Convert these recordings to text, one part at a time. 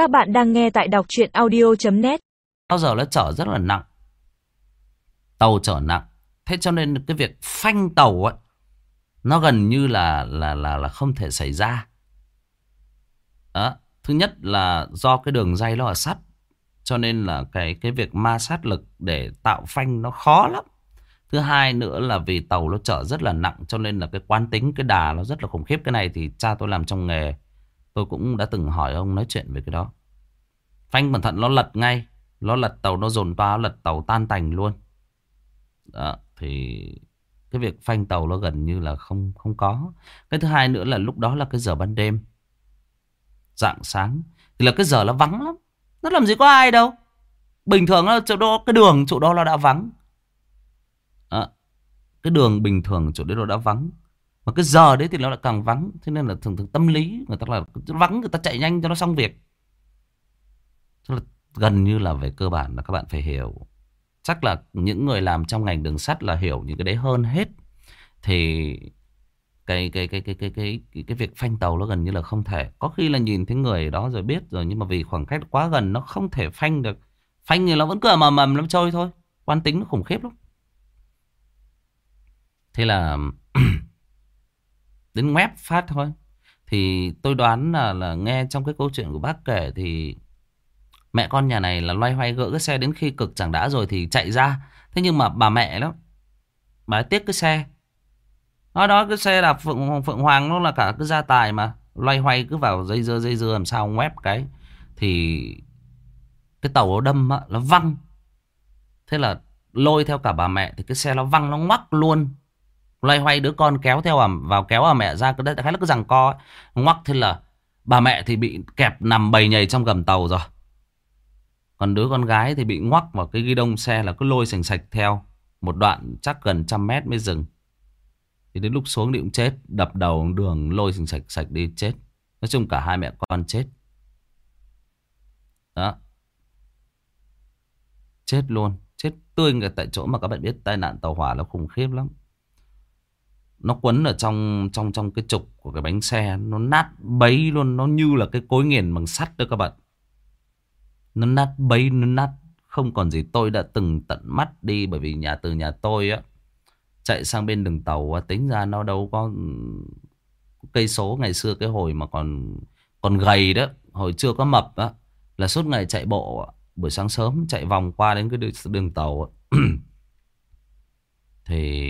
Các bạn đang nghe tại đọc chuyện audio.net Bao giờ nó chở rất là nặng. Tàu chở nặng. Thế cho nên cái việc phanh tàu ấy Nó gần như là là là là không thể xảy ra. Đó. Thứ nhất là do cái đường dây nó là sắt Cho nên là cái cái việc ma sát lực để tạo phanh nó khó lắm. Thứ hai nữa là vì tàu nó chở rất là nặng Cho nên là cái quán tính, cái đà nó rất là khủng khiếp. Cái này thì cha tôi làm trong nghề. Tôi cũng đã từng hỏi ông nói chuyện về cái đó. Phanh cẩn thận nó lật ngay. Nó lật tàu nó dồn toa lật tàu tan tành luôn. Đó, Thì cái việc phanh tàu nó gần như là không không có. Cái thứ hai nữa là lúc đó là cái giờ ban đêm. Dạng sáng. Thì là cái giờ nó vắng lắm. Nó làm gì có ai đâu. Bình thường là chỗ đó cái đường chỗ đó nó đã vắng. À, Cái đường bình thường chỗ đấy nó đã vắng. Mà cái giờ đấy thì nó lại càng vắng. Thế nên là thường thường tâm lý Người ta là vắng người ta chạy nhanh cho nó xong việc. Thế là gần như là về cơ bản là các bạn phải hiểu. Chắc là những người làm trong ngành đường sắt là hiểu những cái đấy hơn hết. Thì cái cái cái cái cái cái cái, cái việc phanh tàu nó gần như là không thể. Có khi là nhìn thấy người đó rồi biết rồi nhưng mà vì khoảng cách quá gần nó không thể phanh được. Phanh thì nó vẫn cứ mầm mầm nó trôi thôi. Quan tính nó khủng khiếp lắm. Thế là đến web phát thôi. Thì tôi đoán là là nghe trong cái câu chuyện của bác kể thì mẹ con nhà này là loay hoay gỡ cái xe đến khi cực chẳng đã rồi thì chạy ra. Thế nhưng mà bà mẹ đó bà ấy tiếc cái xe. Nói đó cái xe đạp phượng phượng hoàng nó là cả cái gia tài mà. Loay hoay cứ vào dây dưa dây dưa làm sao web cái. Thì cái tàu nó đâm á, nó văng. Thế là lôi theo cả bà mẹ thì cái xe nó văng nó ngoắc luôn loay hoay đứa con kéo theo à, vào kéo à mẹ ra cái đấy khá là cứ rằng co ấy. ngoắc thế là bà mẹ thì bị kẹp nằm bầy nhầy trong gầm tàu rồi. Còn đứa con gái thì bị ngoắc vào cái ghi đông xe là cứ lôi sành sạch theo một đoạn chắc gần trăm mét mới dừng. Thì đến lúc xuống thì cũng chết Đập đầu đường lôi sành sạch sạch đi chết. Nói chung cả hai mẹ con chết. Đó. Chết luôn Chết tươi ngay tại chỗ mà các bạn biết tai nạn tàu hỏa nó khủng khiếp lắm. Nó quấn ở trong trong trong cái trục của cái bánh xe Nó nát bấy luôn Nó như là cái cối nghiền bằng sắt đó các bạn. Nó nát bấy Nó nát không còn gì. Tôi đã từng tận mắt đi Bởi vì nhà từ nhà tôi á chạy sang bên đường tàu tính ra nó đâu có ừ, cây số ngày xưa cái hồi mà còn còn gầy đó hồi chưa có mập đó là suốt ngày chạy bộ buổi sáng sớm chạy vòng qua đến cái đường, đường tàu thì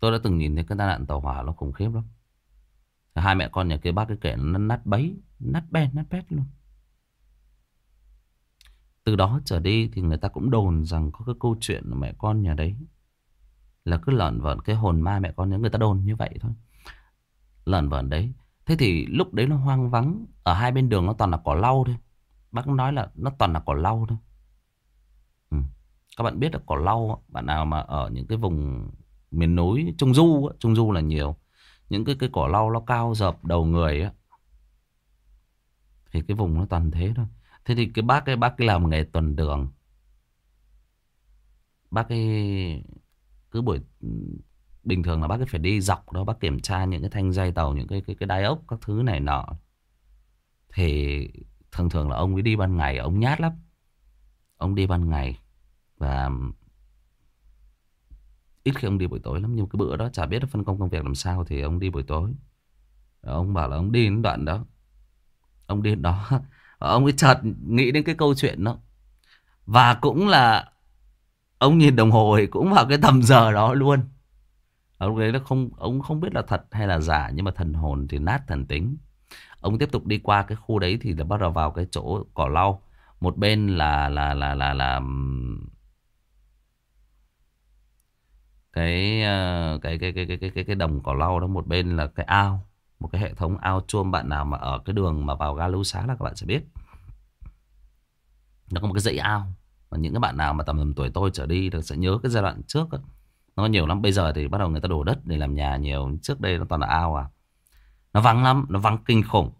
tôi đã từng nhìn thấy cái tai nạn tàu hỏa nó khủng khiếp lắm hai mẹ con nhà kia bác cái kể nó nát bấy nát bè nát bét luôn từ đó trở đi thì người ta cũng đồn rằng có cái câu chuyện mẹ con nhà đấy là cứ lợn vợn cái hồn ma mẹ con nhớ người ta đồn như vậy thôi. Lợn vợn đấy. Thế thì lúc đấy nó hoang vắng, ở hai bên đường nó toàn là cỏ lau thôi. Bác nói là nó toàn là cỏ lau thôi. Ừ. Các bạn biết là cỏ lau, bạn nào mà ở những cái vùng miền núi, Trung Du, Trung Du là nhiều. Những cái cái cỏ lau nó cao dập đầu người á. Thì cái vùng nó toàn thế thôi. Thế thì cái bác ấy bác ấy làm nghề tuần đường. Bác ấy cứ buổi bình thường là bác ấy phải đi dọc đó bác kiểm tra những cái thanh dây tàu những cái cái cái đai ốc các thứ này nọ. Thì thường thường là ông ấy đi ban ngày ông nhát lắm. Ông đi ban ngày và ít khi ông đi buổi tối lắm, nhưng cái bữa đó chả biết phân công công việc làm sao thì ông đi buổi tối. Ông bảo là ông đi đến đoạn đó. Ông đi đến đó Ông ấy chợt nghĩ đến cái câu chuyện đó. Và cũng là ông nhìn đồng hồ thì cũng vào cái tầm giờ đó luôn. Ông ấy nó không, ông không biết là thật hay là giả, nhưng mà thần hồn thì nát thần tính. Ông tiếp tục đi qua cái khu đấy thì là bắt đầu vào cái chỗ cỏ lau. Một bên là là là là là Ờ, cái cái cái cái cái cái cái đồng cỏ lau đó một bên là cái ao, một cái hệ thống ao chuông bạn nào mà ở cái đường mà vào ga lưu xá là các bạn sẽ biết. Nó có một cái dãy ao mà những cái bạn nào mà tầm tầm tuổi tôi trở đi thì sẽ nhớ cái giai đoạn trước đó. nó nhiều lắm, bây giờ thì bắt đầu người ta đổ đất để làm nhà nhiều, trước đây nó toàn là ao à. Nó vắng lắm, nó vắng kinh khủng.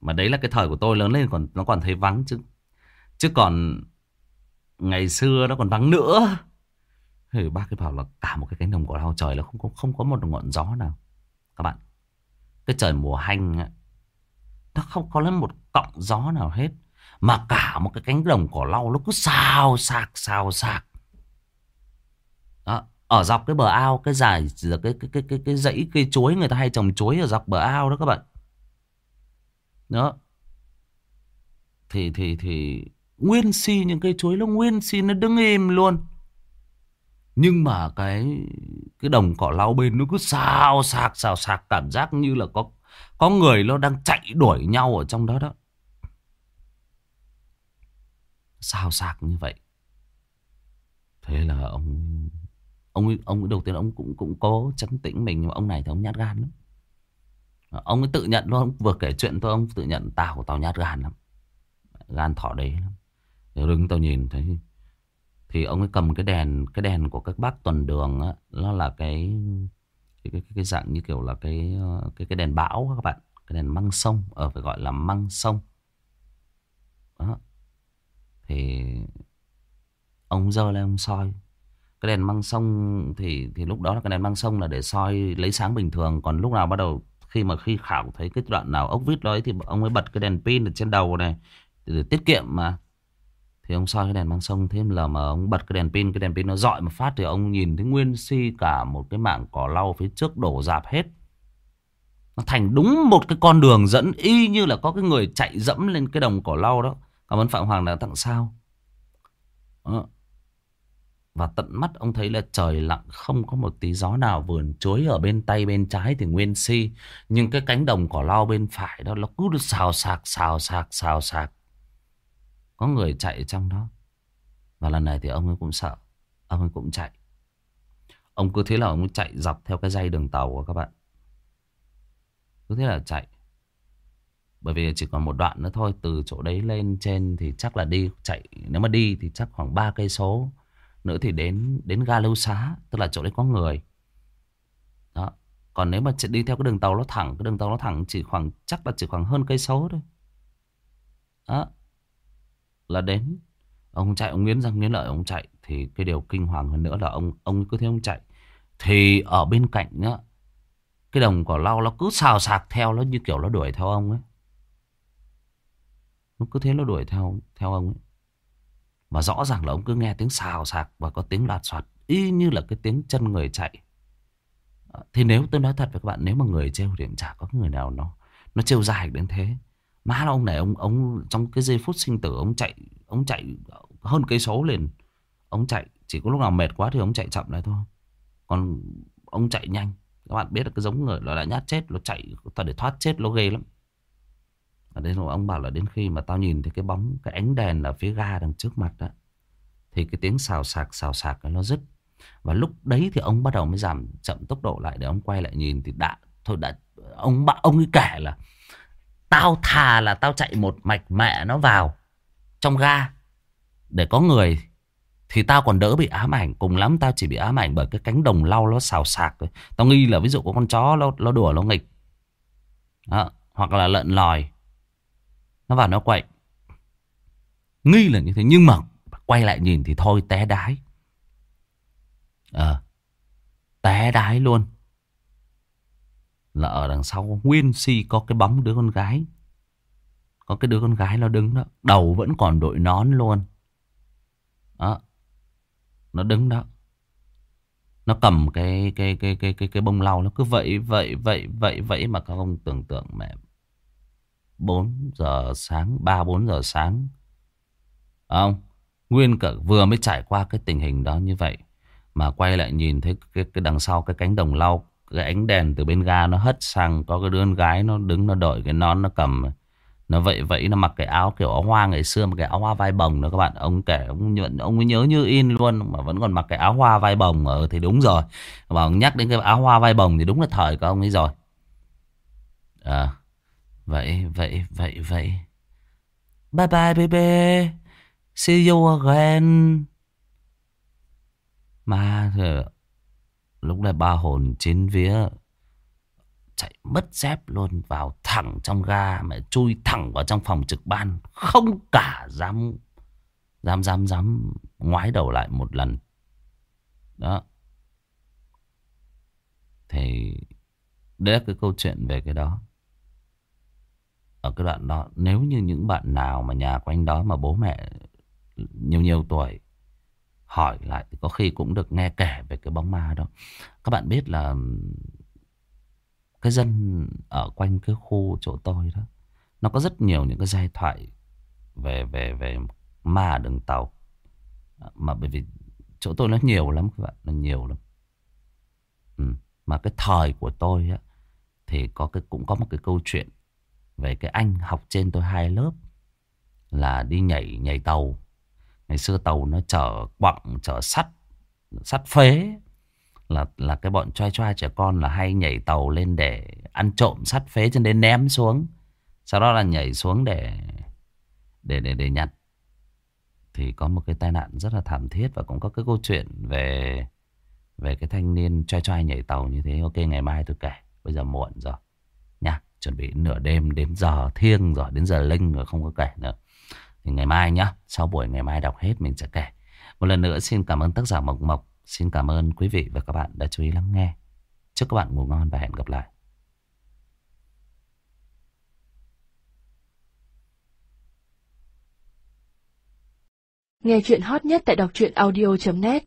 Mà đấy là cái thời của tôi, lớn lên còn, nó còn thấy vắng chứ. Chứ còn ngày xưa nó còn vắng nữa thì bác cái bảo là cả một cái cánh đồng cỏ lau trời là không có không có một ngọn gió nào các bạn cái trời mùa hanh ấy, nó không có lấy một cọng gió nào hết. Mà cả một cái cánh đồng cỏ lau nó cứ xào sạc xào sạc. Đó. Ở dọc cái bờ ao cái dài cái cái cái cái cái dãy cây chuối người ta hay trồng chuối ở dọc bờ ao đó các bạn. Đó. Thì thì thì nguyên si những cây chuối nó nguyên si nó đứng im luôn. Nhưng mà cái cái đồng cỏ lau bên nó cứ xào sạc xào sạc cảm giác như là có có người nó đang chạy đuổi nhau ở trong đó đó. Xào sạc như vậy. Thế là ông ông ông đầu tiên ông cũng cũng có trấn tĩnh mình nhưng mà ông này thì ông nhát gan lắm. Ông ấy tự nhận luôn, ông vừa kể chuyện tôi ông tự nhận tao tao nhát gan lắm. Gan thỏ đấy lắm. Đứng tao nhìn thấy thì ông ấy cầm cái đèn cái đèn của các bác tuần đường á nó là cái cái, cái cái dạng như kiểu là cái cái cái đèn bão các bạn. Cái đèn măng sông ở phải gọi là măng sông. Đó. Thì ông dơ lên ông soi. Cái đèn măng sông thì thì lúc đó là cái đèn măng sông là để soi lấy sáng bình thường. Còn lúc nào bắt đầu khi mà khi khảo thấy cái đoạn nào ốc vít đó ấy, thì ông ấy bật cái đèn pin ở trên đầu này để tiết kiệm mà thì ông soi cái đèn mang sông thêm là mà ông bật cái đèn pin, Cái đèn pin nó dọi mà phát Thì ông nhìn thấy nguyên si cả một cái mảng cỏ lau phía trước đổ dạp hết. Nó thành đúng một cái con đường dẫn Y như là có cái người chạy dẫm lên cái đồng cỏ lau đó. Cảm ơn Phạm Hoàng đã tặng sao. Đó. Và tận mắt ông thấy là trời lặng, Không có một tí gió nào vườn chuối Ở bên tay bên trái thì nguyên si Nhưng cái cánh đồng cỏ lau bên phải đó, Nó cứ xào sạc xào sạc xào sạc có người chạy trong đó. Và lần này thì ông ấy cũng sợ. Ông ấy cũng chạy. Ông cứ thế là ông chạy dọc theo cái dây đường tàu của các bạn. Cứ thế là chạy. Bởi vì chỉ còn một đoạn nữa thôi. Từ chỗ đấy lên trên thì chắc là đi chạy. Nếu mà đi thì chắc khoảng 3 cây số Nữa thì đến đến ga lâu xá. Tức là chỗ đấy có người. Đó. Còn nếu mà đi theo cái đường tàu nó thẳng, Cái đường tàu nó thẳng chỉ khoảng, Chắc là chỉ khoảng hơn cây số thôi. Đó là đến. Ông chạy, ông nghiến răng nghiến lợi, ông chạy. Thì cái điều kinh hoàng hơn nữa là ông ông cứ thế ông chạy. Thì ở bên cạnh á, cái đồng cỏ lau nó cứ xào sạc theo, nó như kiểu nó đuổi theo ông ấy. Nó cứ thế nó đuổi theo theo ông ấy. Và rõ ràng là ông cứ nghe tiếng xào sạc và có tiếng lạt soạt y như là cái tiếng chân người chạy. Ờ, thì nếu tôi nói thật với các bạn, nếu mà người trêu thì chả có người nào nó nó trêu dài đến thế má là ông này ông ông trong cái giây phút sinh tử, ông chạy ông chạy hơn cây số liền. Ông chạy, chỉ có lúc nào mệt quá thì ông chạy chậm lại thôi. Còn ông chạy nhanh. Các bạn biết là cái giống người, nó đã nhát chết, nó chạy ta để thoát chết nó ghê lắm. Ở đây ông bảo là đến khi mà tao nhìn thấy cái bóng, cái ánh đèn ở phía ga đằng trước mặt đó thì cái tiếng xào sạc xào sạc nó dứt. Và lúc đấy thì ông bắt đầu mới giảm chậm tốc độ lại để ông quay lại nhìn thì đã, thôi đã, ông ông ấy kể là Tao thà là tao chạy một mạch mẹ nó vào Trong ga. Để có người Thì tao còn đỡ bị ám ảnh. Cùng lắm tao chỉ bị ám ảnh bởi cái cánh đồng lau nó xào sạc thôi. Tao nghi là ví dụ có con chó Nó, nó đùa nó nghịch. Đó. Hoặc là lợn lòi. Nó vào nó quậy. Nghi là như thế Nhưng mà quay lại nhìn thì thôi té đái. Ờ à, Té đái luôn là ở đằng sau nguyên si có cái bóng đứa con gái. Có cái đứa con gái nó đứng đó, đầu vẫn còn đội nón luôn. Đó. Nó đứng đó. Nó cầm cái cái cái cái cái cái bông lau nó cứ vậy vậy vậy vậy vậy mà các ông tưởng tượng mẹ 4 giờ sáng, 3 4 giờ sáng. Không? Nguyên cả vừa mới trải qua cái tình hình đó như vậy mà quay lại nhìn thấy cái cái đằng sau cái cánh đồng lau cái ánh đèn từ bên ga nó hất sang, có cái đứa con gái nó đứng, nó đội cái nón nó cầm. Nó vậy vậy nó mặc cái áo kiểu áo hoa ngày xưa một cái áo hoa vai bồng đó các bạn. Ông kể, ông nhuận, ông mới nhớ như in luôn, mà vẫn còn mặc cái áo hoa vai bồng ở, thì đúng rồi. Mà ông nhắc đến cái áo hoa vai bồng thì đúng là thời của ông ấy rồi. À vậy vậy vậy vậy. Bye bye, baby. See you again. Mà ờ, Lúc này ba hồn chín vía chạy mất dép luôn vào thẳng trong ga, mẹ chui thẳng vào trong phòng trực ban. Không cả dám dám dám dám ngoái đầu lại một lần. Đó. Thì đấy là cái câu chuyện về cái đó. Ở cái đoạn đó, nếu như những bạn nào mà nhà quanh đó mà bố mẹ nhiều nhiều tuổi hỏi lại, thì có khi cũng được nghe kể về cái bóng ma đó. Các bạn biết là cái dân ở quanh cái khu chỗ tôi đó, nó có rất nhiều những cái giai thoại về về về ma đường tàu. Mà bởi vì chỗ tôi nó nhiều lắm các bạn, nó nhiều lắm. Ừ. mà cái thời của tôi á, thì có cái, cũng có một cái câu chuyện về cái anh học trên tôi hai lớp là đi nhảy nhảy tàu ngày xưa tàu nó chở quặng, chở sắt sắt phế. Là là cái bọn choai choai trẻ con là hay nhảy tàu lên để ăn trộm sắt phế cho nên ném xuống. Sau đó là nhảy xuống để để để để nhặt. Thì có một cái tai nạn rất là thảm thiết và cũng có cái câu chuyện về về cái thanh niên choai choai nhảy tàu như thế. Ok, ngày mai tôi kể. Bây giờ muộn rồi. Nha, chuẩn bị nửa đêm đến giờ thiêng rồi, đến giờ linh rồi, không có kể nữa thì ngày mai nhá, sau buổi ngày mai đọc hết mình sẽ kể. Một lần nữa xin cảm ơn tác giả mộc mộc. Xin cảm ơn quý vị và các bạn đã chú ý lắng nghe. Chúc các bạn ngủ ngon và hẹn gặp lại. Nghe chuyện hot nhất tại đọc truyện audio.net